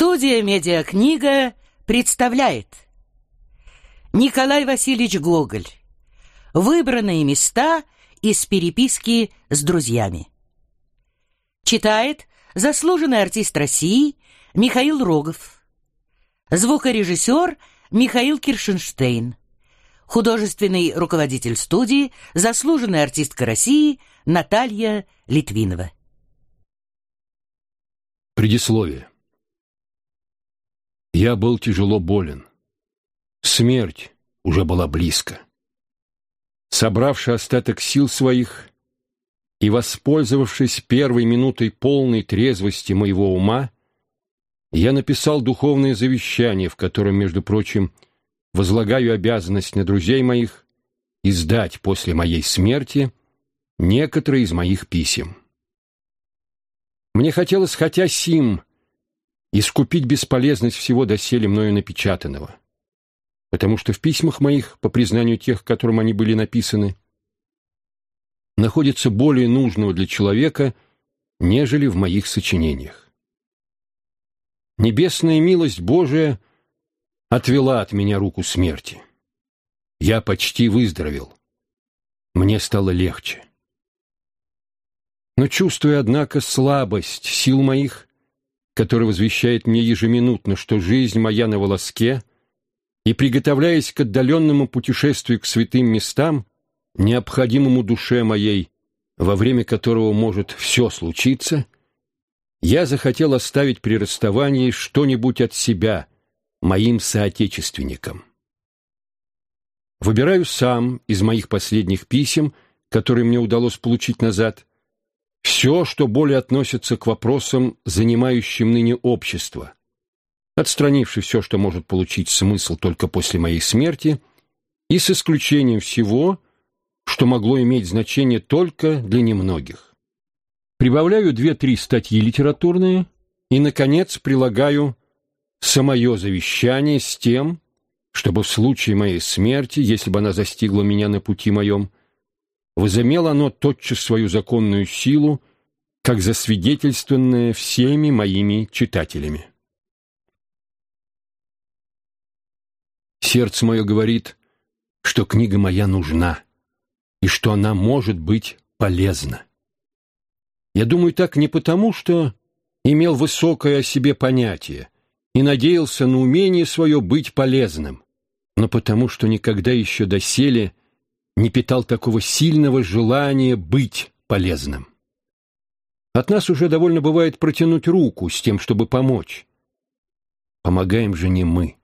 Студия «Медиакнига» представляет. Николай Васильевич Гоголь. Выбранные места из переписки с друзьями. Читает заслуженный артист России Михаил Рогов. Звукорежиссер Михаил Киршенштейн. Художественный руководитель студии Заслуженная артистка России Наталья Литвинова. Предисловие я был тяжело болен. Смерть уже была близко. Собравши остаток сил своих и воспользовавшись первой минутой полной трезвости моего ума, я написал духовное завещание, в котором, между прочим, возлагаю обязанность на друзей моих издать после моей смерти некоторые из моих писем. Мне хотелось хотя сим искупить бесполезность всего доселе мною напечатанного. Потому что в письмах моих, по признанию тех, которым они были написаны, находится более нужного для человека, нежели в моих сочинениях. Небесная милость Божия отвела от меня руку смерти. Я почти выздоровел. Мне стало легче. Но чувствуя, однако, слабость сил моих, который возвещает мне ежеминутно, что жизнь моя на волоске, и, приготовляясь к отдаленному путешествию к святым местам, необходимому душе моей, во время которого может все случиться, я захотел оставить при расставании что-нибудь от себя моим соотечественникам. Выбираю сам из моих последних писем, которые мне удалось получить назад, все, что более относится к вопросам, занимающим ныне общество, отстранивши все, что может получить смысл только после моей смерти, и с исключением всего, что могло иметь значение только для немногих. Прибавляю две-три статьи литературные и, наконец, прилагаю самое завещание с тем, чтобы в случае моей смерти, если бы она застигла меня на пути моем, возымело оно тотчас свою законную силу, как засвидетельствованное всеми моими читателями. Сердце мое говорит, что книга моя нужна и что она может быть полезна. Я думаю так не потому, что имел высокое о себе понятие и надеялся на умение свое быть полезным, но потому, что никогда еще доселе не питал такого сильного желания быть полезным. От нас уже довольно бывает протянуть руку с тем, чтобы помочь. Помогаем же не мы.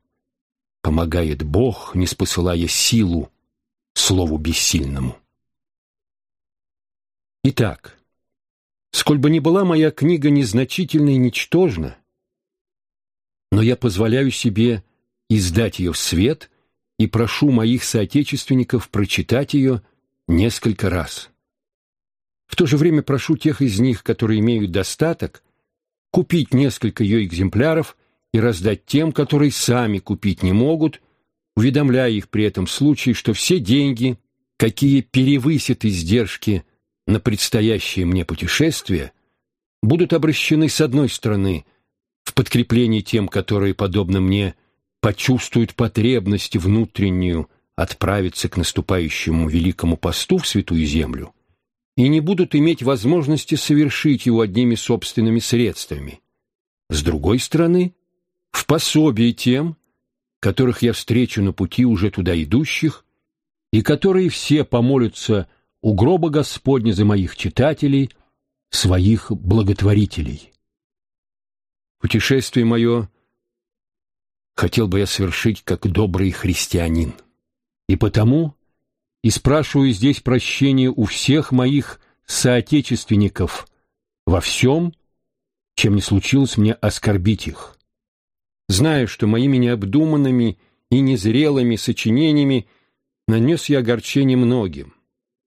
Помогает Бог, не спосылая силу слову бессильному. Итак, сколь бы ни была моя книга незначительна и ничтожна, но я позволяю себе издать ее в свет и прошу моих соотечественников прочитать ее несколько раз. В то же время прошу тех из них, которые имеют достаток, купить несколько ее экземпляров и раздать тем, которые сами купить не могут, уведомляя их при этом случае, что все деньги, какие перевысят издержки на предстоящее мне путешествие, будут обращены с одной стороны в подкреплении тем, которые, подобно мне, почувствуют потребность внутреннюю отправиться к наступающему великому посту в Святую Землю и не будут иметь возможности совершить его одними собственными средствами. С другой стороны, в пособии тем, которых я встречу на пути уже туда идущих, и которые все помолятся у гроба Господня за моих читателей, своих благотворителей. Путешествие мое хотел бы я совершить как добрый христианин. И потому и спрашиваю здесь прощения у всех моих соотечественников во всем, чем не случилось мне оскорбить их. Зная, что моими необдуманными и незрелыми сочинениями нанес я огорчение многим,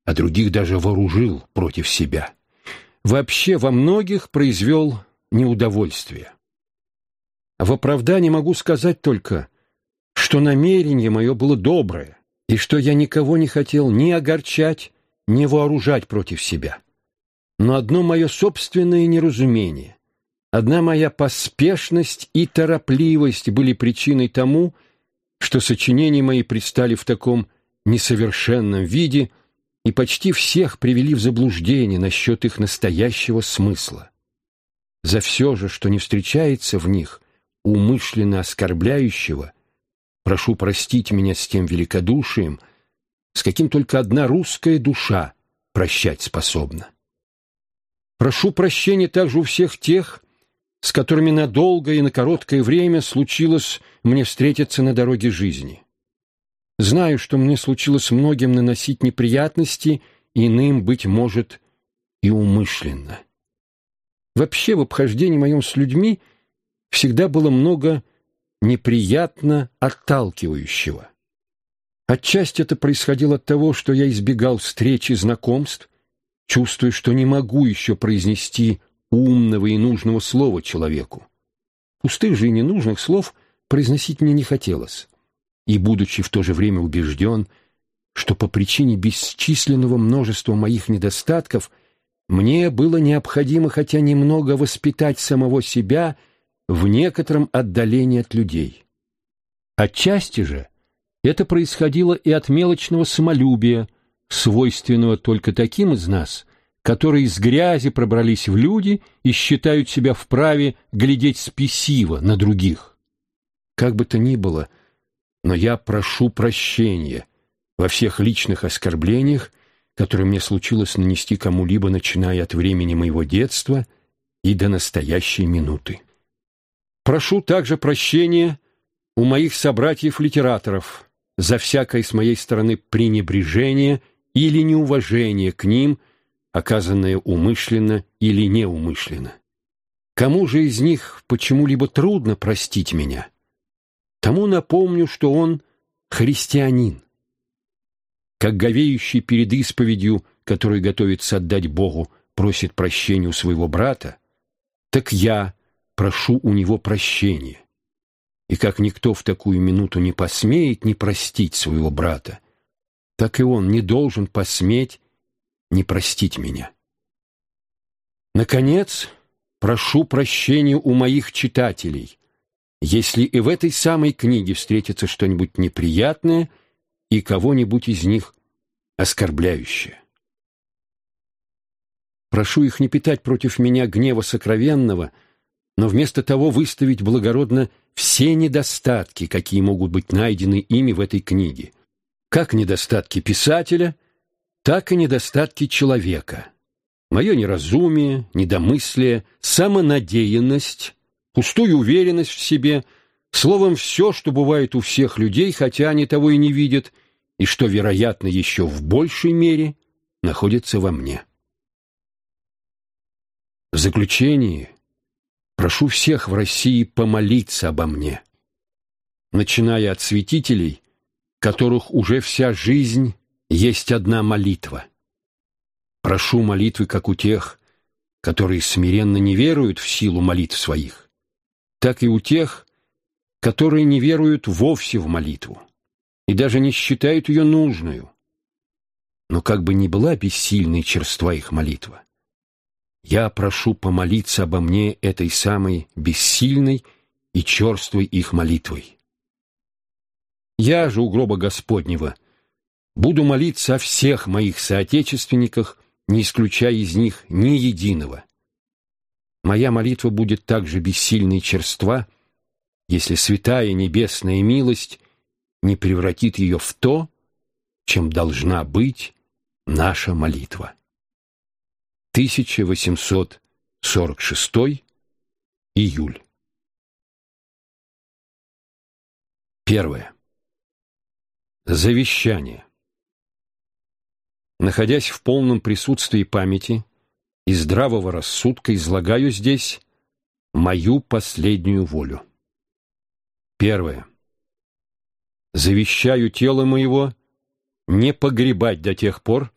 а других даже вооружил против себя. Вообще во многих произвел неудовольствие. В оправдании могу сказать только, что намерение мое было доброе, и что я никого не хотел ни огорчать, ни вооружать против себя. Но одно мое собственное неразумение одна моя поспешность и торопливость были причиной тому, что сочинения мои предстали в таком несовершенном виде и почти всех привели в заблуждение насчет их настоящего смысла. За все же, что не встречается в них, умышленно оскорбляющего, прошу простить меня с тем великодушием, с каким только одна русская душа прощать способна. Прошу прощения также у всех тех, с которыми на долгое и на короткое время случилось мне встретиться на дороге жизни. Знаю, что мне случилось многим наносить неприятности, иным, быть может, и умышленно. Вообще в обхождении моем с людьми всегда было много неприятно отталкивающего. Отчасти это происходило от того, что я избегал встреч и знакомств, чувствуя, что не могу еще произнести умного и нужного слова человеку. Пустых же и ненужных слов произносить мне не хотелось. И, будучи в то же время убежден, что по причине бесчисленного множества моих недостатков мне было необходимо хотя немного воспитать самого себя в некотором отдалении от людей. Отчасти же это происходило и от мелочного самолюбия, свойственного только таким из нас, которые из грязи пробрались в люди и считают себя вправе глядеть спесиво на других. Как бы то ни было, но я прошу прощения во всех личных оскорблениях, которые мне случилось нанести кому-либо, начиная от времени моего детства и до настоящей минуты. Прошу также прощения у моих собратьев-литераторов за всякое с моей стороны пренебрежение или неуважение к ним, оказанное умышленно или неумышленно. Кому же из них почему-либо трудно простить меня? Тому напомню, что он христианин. Как говеющий перед исповедью, который готовится отдать Богу, просит прощения у своего брата, так я прошу у него прощения. И как никто в такую минуту не посмеет не простить своего брата, так и он не должен посметь не простить меня. Наконец, прошу прощения у моих читателей, если и в этой самой книге встретится что-нибудь неприятное и кого-нибудь из них оскорбляющее. Прошу их не питать против меня гнева сокровенного, но вместо того выставить благородно все недостатки, какие могут быть найдены ими в этой книге, как недостатки писателя, так и недостатки человека. Мое неразумие, недомыслие, самонадеянность, пустую уверенность в себе, словом, все, что бывает у всех людей, хотя они того и не видят, и что, вероятно, еще в большей мере находится во мне. В заключение прошу всех в России помолиться обо мне, начиная от святителей, которых уже вся жизнь есть одна молитва. Прошу молитвы, как у тех, которые смиренно не веруют в силу молитв своих, так и у тех, которые не веруют вовсе в молитву и даже не считают ее нужную. Но как бы ни была бессильной черства их молитва, я прошу помолиться обо мне этой самой бессильной и черствой их молитвой. Я же у гроба Господнего буду молиться о всех моих соотечественниках, не исключая из них ни единого, Моя молитва будет так же бессильна черства, если святая небесная милость не превратит ее в то, чем должна быть наша молитва. 1846 июль. Первое. Завещание. Находясь в полном присутствии памяти, и здравого рассудка излагаю здесь мою последнюю волю. Первое. Завещаю тело моего не погребать до тех пор,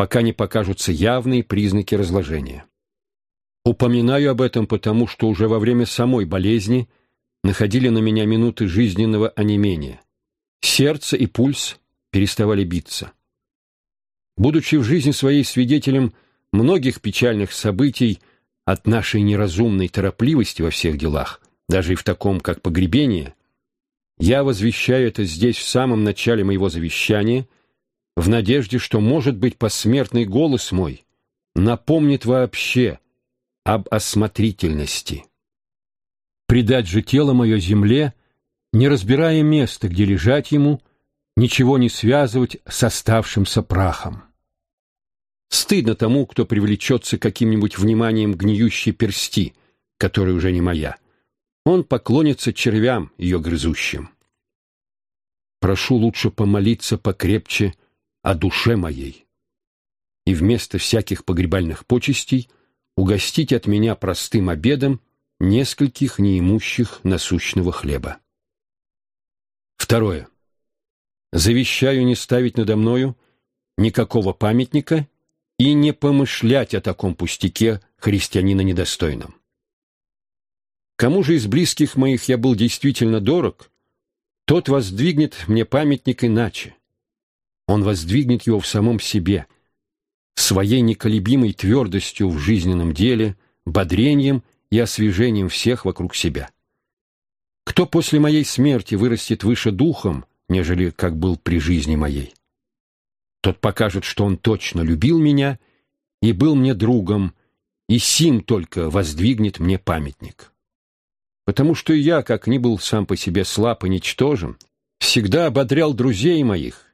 пока не покажутся явные признаки разложения. Упоминаю об этом потому, что уже во время самой болезни находили на меня минуты жизненного онемения. Сердце и пульс переставали биться. Будучи в жизни своей свидетелем многих печальных событий, от нашей неразумной торопливости во всех делах, даже и в таком, как погребение, я возвещаю это здесь в самом начале моего завещания, в надежде, что, может быть, посмертный голос мой напомнит вообще об осмотрительности. Предать же тело мое земле, не разбирая места, где лежать ему, ничего не связывать с оставшимся прахом. Стыдно тому, кто привлечется каким-нибудь вниманием гниющей персти, которая уже не моя. Он поклонится червям, ее грызущим. Прошу лучше помолиться покрепче о душе моей и вместо всяких погребальных почестей угостить от меня простым обедом нескольких неимущих насущного хлеба. Второе. Завещаю не ставить надо мною никакого памятника и не помышлять о таком пустяке христианина недостойном. Кому же из близких моих я был действительно дорог, тот воздвигнет мне памятник иначе. Он воздвигнет его в самом себе, своей неколебимой твердостью в жизненном деле, бодрением и освежением всех вокруг себя. Кто после моей смерти вырастет выше духом, нежели как был при жизни моей? Тот покажет, что он точно любил меня и был мне другом, и сим только воздвигнет мне памятник. Потому что я, как ни был сам по себе слаб и ничтожен, всегда ободрял друзей моих,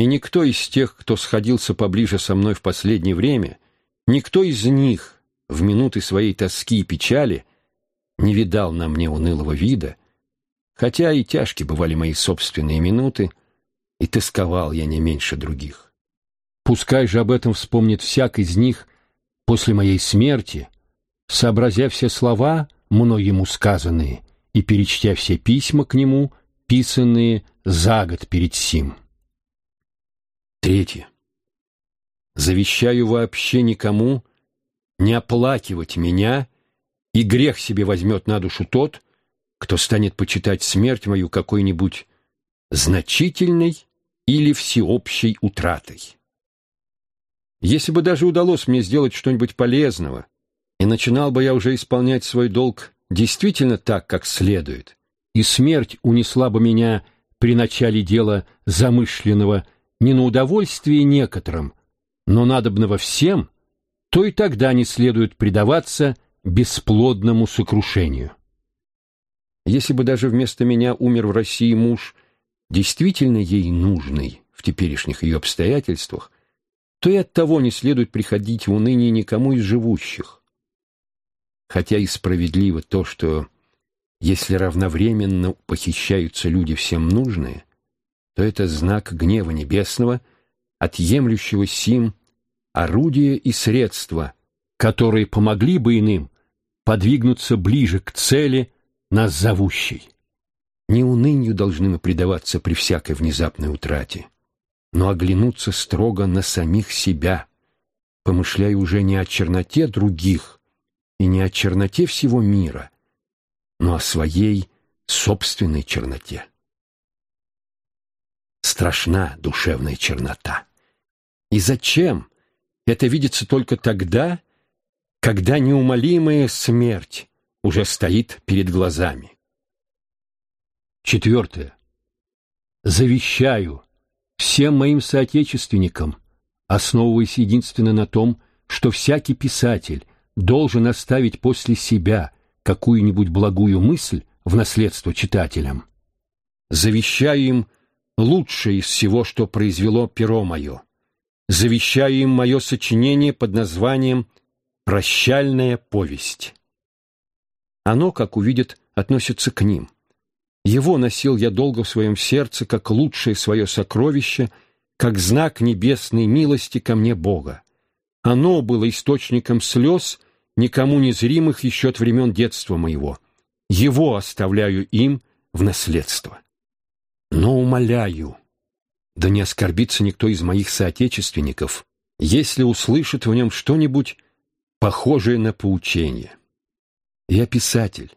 и никто из тех, кто сходился поближе со мной в последнее время, никто из них в минуты своей тоски и печали не видал на мне унылого вида, хотя и тяжкие бывали мои собственные минуты, и тосковал я не меньше других. Пускай же об этом вспомнит всяк из них после моей смерти, сообразя все слова, мной ему сказанные, и перечтя все письма к нему, писанные за год перед сим. Третье. Завещаю вообще никому не оплакивать меня, и грех себе возьмет на душу тот, кто станет почитать смерть мою какой-нибудь значительной или всеобщей утратой. Если бы даже удалось мне сделать что-нибудь полезного, и начинал бы я уже исполнять свой долг действительно так, как следует, и смерть унесла бы меня при начале дела замышленного не на удовольствие некоторым, но надобного всем, то и тогда не следует предаваться бесплодному сокрушению. Если бы даже вместо меня умер в России муж, действительно ей нужный в теперешних ее обстоятельствах, то и от того не следует приходить в уныние никому из живущих. Хотя и справедливо то, что если равновременно похищаются люди всем нужные, то это знак гнева небесного, отъемлющего сим орудия и средства, которые помогли бы иным подвигнуться ближе к цели нас зовущей. Не унынию должны мы предаваться при всякой внезапной утрате но оглянуться строго на самих себя, помышляя уже не о черноте других и не о черноте всего мира, но о своей собственной черноте. Страшна душевная чернота. И зачем? Это видится только тогда, когда неумолимая смерть уже стоит перед глазами. Четвертое. Завещаю всем моим соотечественникам, основываясь единственно на том, что всякий писатель должен оставить после себя какую-нибудь благую мысль в наследство читателям. Завещаю им лучшее из всего, что произвело перо мое. Завещаю им мое сочинение под названием «Прощальная повесть». Оно, как увидят, относится к ним – его носил я долго в своем сердце, как лучшее свое сокровище, как знак небесной милости ко мне Бога. Оно было источником слез, никому незримых еще от времен детства моего. Его оставляю им в наследство. Но умоляю, да не оскорбится никто из моих соотечественников, если услышит в нем что-нибудь похожее на поучение. Я писатель,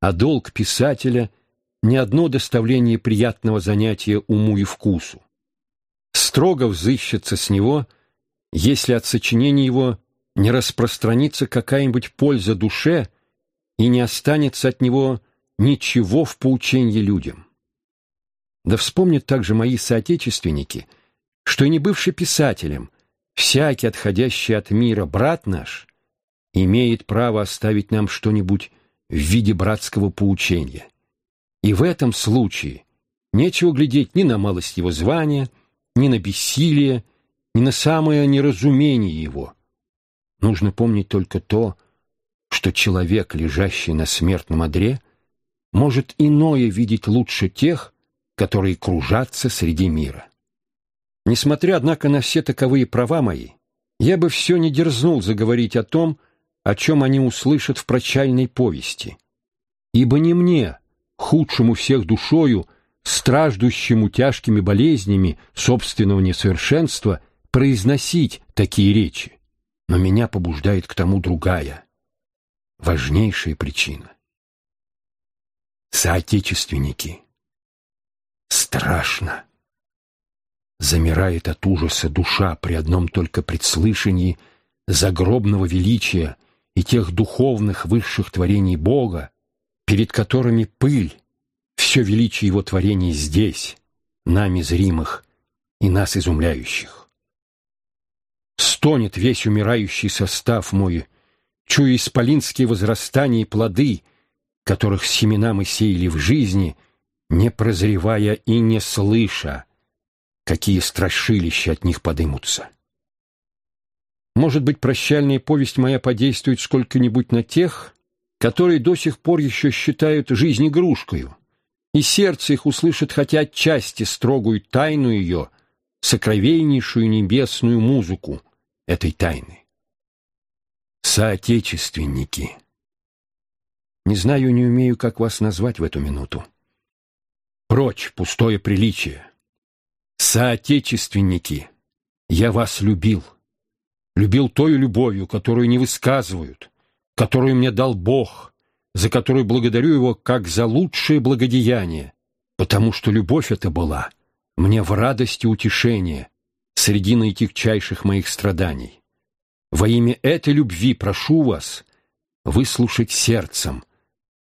а долг писателя — ни одно доставление приятного занятия уму и вкусу. Строго взыщется с него, если от сочинения его не распространится какая-нибудь польза душе и не останется от него ничего в поучении людям. Да вспомнят также мои соотечественники, что и не бывший писателем, всякий отходящий от мира брат наш имеет право оставить нам что-нибудь в виде братского поучения. И в этом случае нечего глядеть ни на малость его звания, ни на бессилие, ни на самое неразумение его. Нужно помнить только то, что человек, лежащий на смертном одре, может иное видеть лучше тех, которые кружатся среди мира. Несмотря, однако, на все таковые права мои, я бы все не дерзнул заговорить о том, о чем они услышат в прощальной повести. Ибо не мне, худшему всех душою, страждущему тяжкими болезнями собственного несовершенства, произносить такие речи. Но меня побуждает к тому другая, важнейшая причина. Соотечественники. Страшно. Замирает от ужаса душа при одном только предслышании загробного величия и тех духовных высших творений Бога, перед которыми пыль, все величие Его творений здесь, нами зримых и нас изумляющих. Стонет весь умирающий состав мой, чуя исполинские возрастания и плоды, которых семена мы сеяли в жизни, не прозревая и не слыша, какие страшилища от них подымутся. Может быть, прощальная повесть моя подействует сколько-нибудь на тех, которые до сих пор еще считают жизнь игрушкою, и сердце их услышит хотя отчасти строгую тайну ее, сокровеннейшую небесную музыку этой тайны. Соотечественники. Не знаю, не умею, как вас назвать в эту минуту. Прочь пустое приличие. Соотечественники, я вас любил любил той любовью, которую не высказывают, которую мне дал Бог, за которую благодарю Его как за лучшее благодеяние, потому что любовь эта была мне в радости утешение среди наитягчайших моих страданий. Во имя этой любви прошу вас выслушать сердцем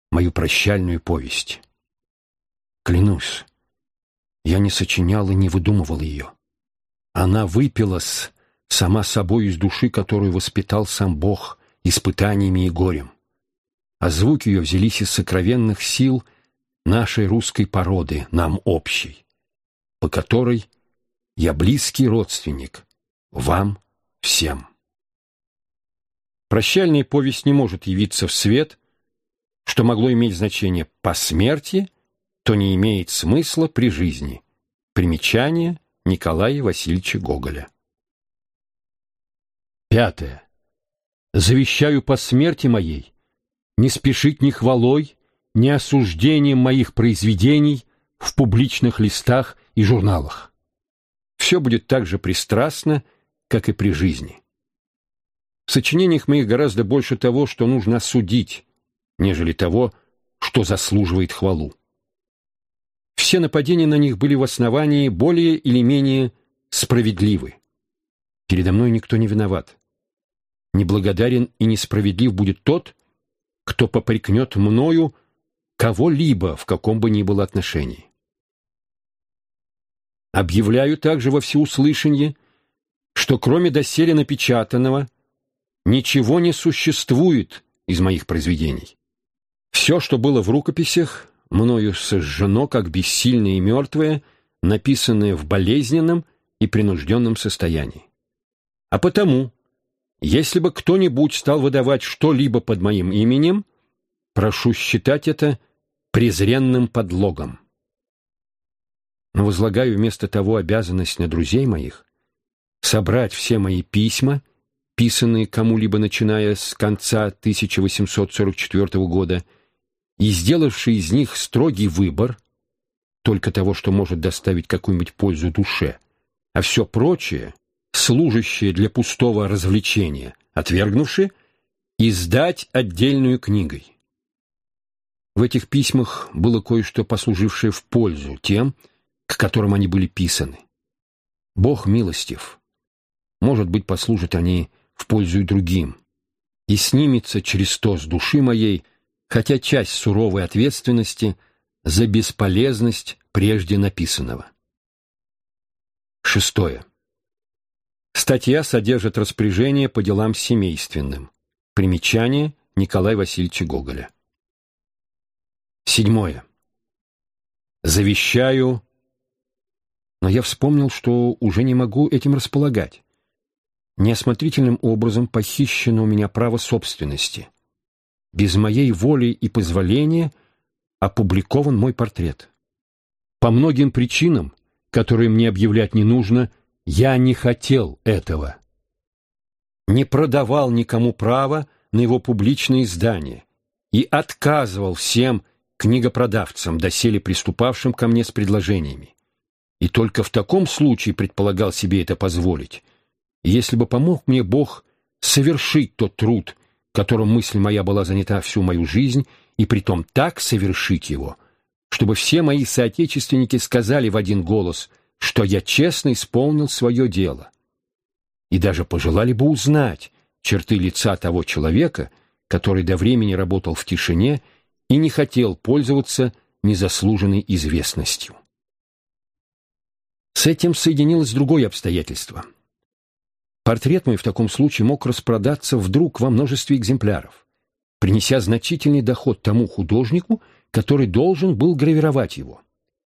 мою прощальную повесть. Клянусь, я не сочинял и не выдумывал ее. Она выпилась сама собой из души, которую воспитал сам Бог испытаниями и горем. А звуки ее взялись из сокровенных сил нашей русской породы, нам общей, по которой я близкий родственник вам всем. Прощальная повесть не может явиться в свет, что могло иметь значение по смерти, то не имеет смысла при жизни. Примечание Николая Васильевича Гоголя. Пятое. Завещаю по смерти моей не спешить ни хвалой, ни осуждением моих произведений в публичных листах и журналах. Все будет так же пристрастно, как и при жизни. В сочинениях моих гораздо больше того, что нужно осудить, нежели того, что заслуживает хвалу. Все нападения на них были в основании более или менее справедливы. Передо мной никто не виноват. Неблагодарен и несправедлив будет тот, кто попрекнет мною кого-либо в каком бы ни было отношении. Объявляю также во всеуслышание, что кроме доселе напечатанного ничего не существует из моих произведений. Все, что было в рукописях, мною сожжено как бессильное и мертвое, написанное в болезненном и принужденном состоянии. А потому если бы кто-нибудь стал выдавать что-либо под моим именем, прошу считать это презренным подлогом. Но возлагаю вместо того обязанность на друзей моих собрать все мои письма, писанные кому-либо начиная с конца 1844 года, и сделавшие из них строгий выбор, только того, что может доставить какую-нибудь пользу душе, а все прочее служащее для пустого развлечения, отвергнувши, издать отдельную книгой. В этих письмах было кое-что послужившее в пользу тем, к которым они были писаны. Бог милостив. Может быть, послужат они в пользу и другим, и снимется через то с души моей, хотя часть суровой ответственности за бесполезность прежде написанного. Шестое. Статья содержит распоряжение по делам семейственным. Примечание Николая Васильевича Гоголя. Седьмое. Завещаю, но я вспомнил, что уже не могу этим располагать. Неосмотрительным образом похищено у меня право собственности. Без моей воли и позволения опубликован мой портрет. По многим причинам, которые мне объявлять не нужно, я не хотел этого. Не продавал никому право на его публичное издание и отказывал всем книгопродавцам, доселе приступавшим ко мне с предложениями. И только в таком случае предполагал себе это позволить. если бы помог мне Бог совершить тот труд, которым мысль моя была занята всю мою жизнь, и притом так совершить его, чтобы все мои соотечественники сказали в один голос что я честно исполнил свое дело. И даже пожелали бы узнать черты лица того человека, который до времени работал в тишине и не хотел пользоваться незаслуженной известностью. С этим соединилось другое обстоятельство. Портрет мой в таком случае мог распродаться вдруг во множестве экземпляров, принеся значительный доход тому художнику, который должен был гравировать его.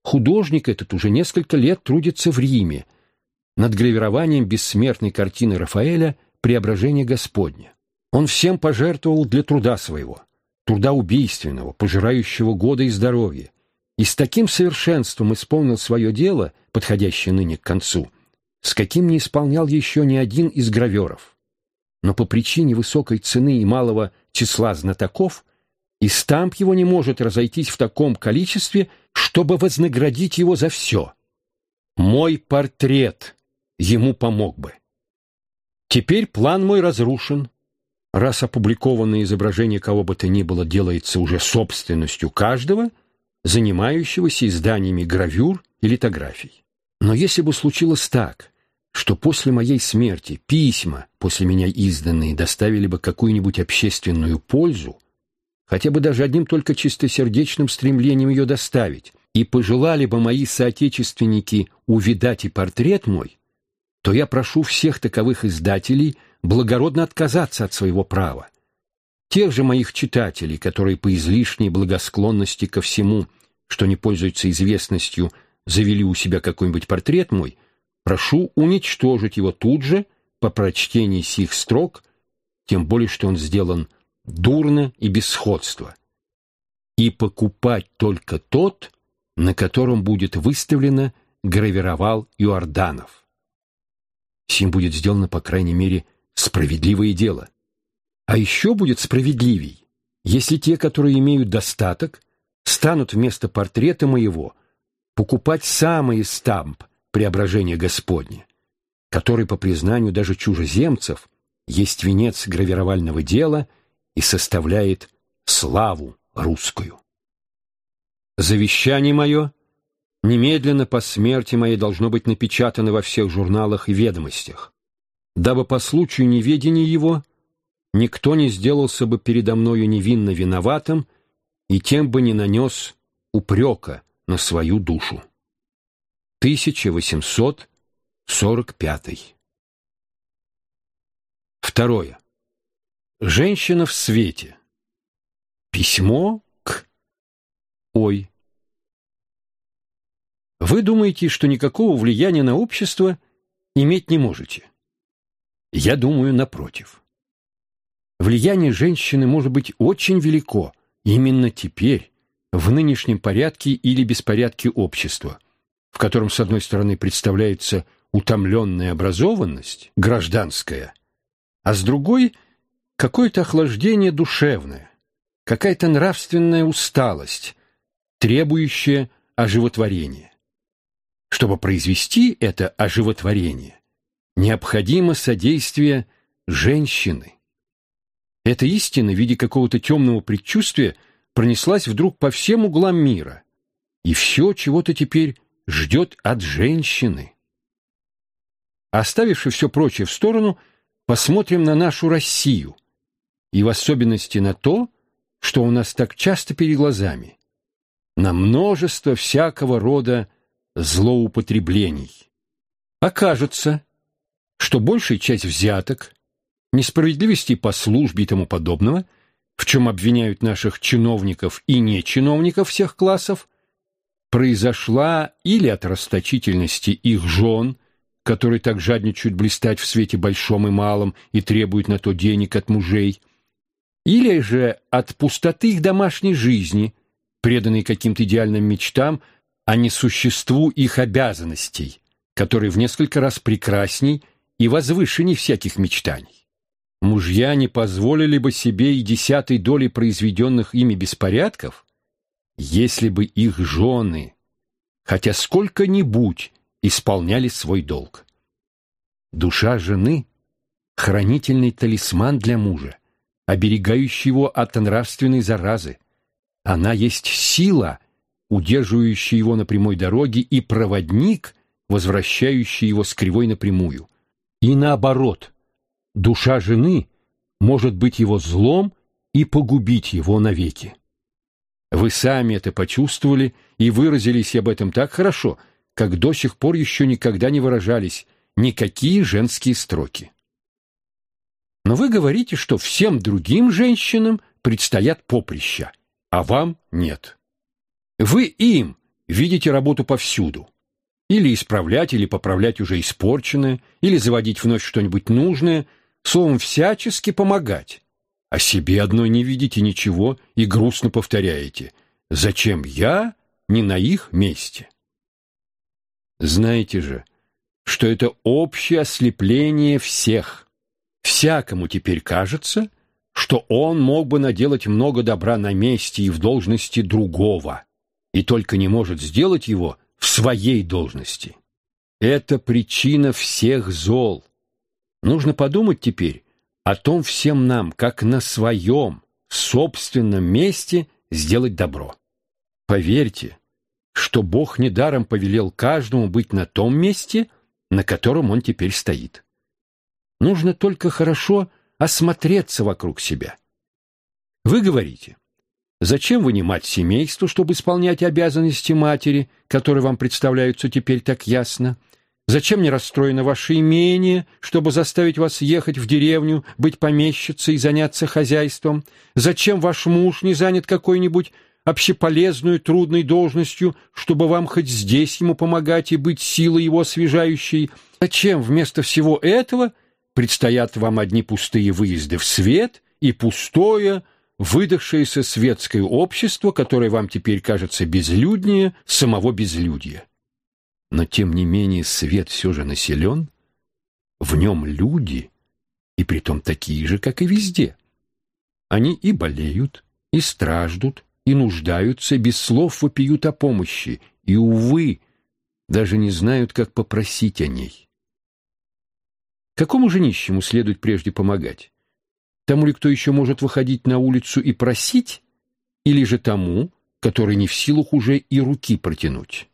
Художник этот уже несколько лет трудится в Риме над гравированием бессмертной картины Рафаэля «Преображение Господне». Он всем пожертвовал для труда своего, труда убийственного, пожирающего годы и здоровье, и с таким совершенством исполнил свое дело, подходящее ныне к концу, с каким не исполнял еще ни один из граверов. Но по причине высокой цены и малого числа знатоков и стамп его не может разойтись в таком количестве, чтобы вознаградить его за все. Мой портрет ему помог бы. Теперь план мой разрушен. Раз опубликованное изображение кого бы то ни было делается уже собственностью каждого, занимающегося изданиями гравюр и литографий. Но если бы случилось так, что после моей смерти письма, после меня изданные, доставили бы какую-нибудь общественную пользу, хотя бы даже одним только чистосердечным стремлением ее доставить, и пожелали бы мои соотечественники увидать и портрет мой, то я прошу всех таковых издателей благородно отказаться от своего права. Тех же моих читателей, которые по излишней благосклонности ко всему, что не пользуется известностью, завели у себя какой-нибудь портрет мой, прошу уничтожить его тут же по прочтении сих строк, тем более что он сделан дурно и без сходства, и покупать только тот, на котором будет выставлено гравировал Иорданов. Сим будет сделано, по крайней мере, справедливое дело. А еще будет справедливей, если те, которые имеют достаток, станут вместо портрета моего покупать самый стамп преображения Господня, который, по признанию даже чужеземцев, есть венец гравировального дела — и составляет славу русскую. Завещание мое немедленно по смерти моей должно быть напечатано во всех журналах и ведомостях, дабы по случаю неведения его никто не сделался бы передо мною невинно виноватым и тем бы не нанес упрека на свою душу. 1845 Второе. Женщина в свете. Письмо к... Ой. Вы думаете, что никакого влияния на общество иметь не можете? Я думаю, напротив. Влияние женщины может быть очень велико именно теперь, в нынешнем порядке или беспорядке общества, в котором, с одной стороны, представляется утомленная образованность, гражданская, а с другой какое-то охлаждение душевное, какая-то нравственная усталость, требующая оживотворения. Чтобы произвести это оживотворение, необходимо содействие женщины. Эта истина в виде какого-то темного предчувствия пронеслась вдруг по всем углам мира, и все чего-то теперь ждет от женщины. Оставивши все прочее в сторону, посмотрим на нашу Россию, и в особенности на то, что у нас так часто перед глазами, на множество всякого рода злоупотреблений. Окажется, что большая часть взяток, несправедливости по службе и тому подобного, в чем обвиняют наших чиновников и нечиновников всех классов, произошла или от расточительности их жен, которые так жадничают блистать в свете большом и малом и требуют на то денег от мужей, или же от пустоты их домашней жизни, преданной каким-то идеальным мечтам, а не существу их обязанностей, которые в несколько раз прекрасней и возвышенней всяких мечтаний. Мужья не позволили бы себе и десятой доли произведенных ими беспорядков, если бы их жены, хотя сколько-нибудь, исполняли свой долг. Душа жены — хранительный талисман для мужа, оберегающий его от нравственной заразы. Она есть сила, удерживающая его на прямой дороге, и проводник, возвращающий его с кривой напрямую. И наоборот, душа жены может быть его злом и погубить его навеки. Вы сами это почувствовали и выразились об этом так хорошо, как до сих пор еще никогда не выражались никакие женские строки. Но вы говорите, что всем другим женщинам предстоят поприща, а вам нет. Вы им видите работу повсюду. Или исправлять, или поправлять уже испорченное, или заводить вновь что-нибудь нужное, словом, всячески помогать. А себе одной не видите ничего и грустно повторяете «Зачем я не на их месте?» Знаете же, что это общее ослепление всех. Всякому теперь кажется, что он мог бы наделать много добра на месте и в должности другого, и только не может сделать его в своей должности. Это причина всех зол. Нужно подумать теперь, о том всем нам, как на своем, собственном месте сделать добро. Поверьте, что Бог недаром повелел каждому быть на том месте, на котором он теперь стоит. Нужно только хорошо осмотреться вокруг себя. Вы говорите, зачем вынимать семейство, чтобы исполнять обязанности матери, которые вам представляются теперь так ясно? Зачем не расстроено ваше имение, чтобы заставить вас ехать в деревню, быть помещицей и заняться хозяйством? Зачем ваш муж не занят какой-нибудь общеполезную трудной должностью, чтобы вам хоть здесь ему помогать и быть силой его освежающей? Зачем вместо всего этого предстоят вам одни пустые выезды в свет и пустое, выдохшееся светское общество, которое вам теперь кажется безлюднее самого безлюдья? Но тем не менее свет все же населен, в нем люди, и притом такие же, как и везде. Они и болеют, и страждут, и нуждаются, без слов вопиют о помощи, и, увы, даже не знают, как попросить о ней. Какому же нищему следует прежде помогать? Тому ли, кто еще может выходить на улицу и просить, или же тому, который не в силах уже и руки протянуть?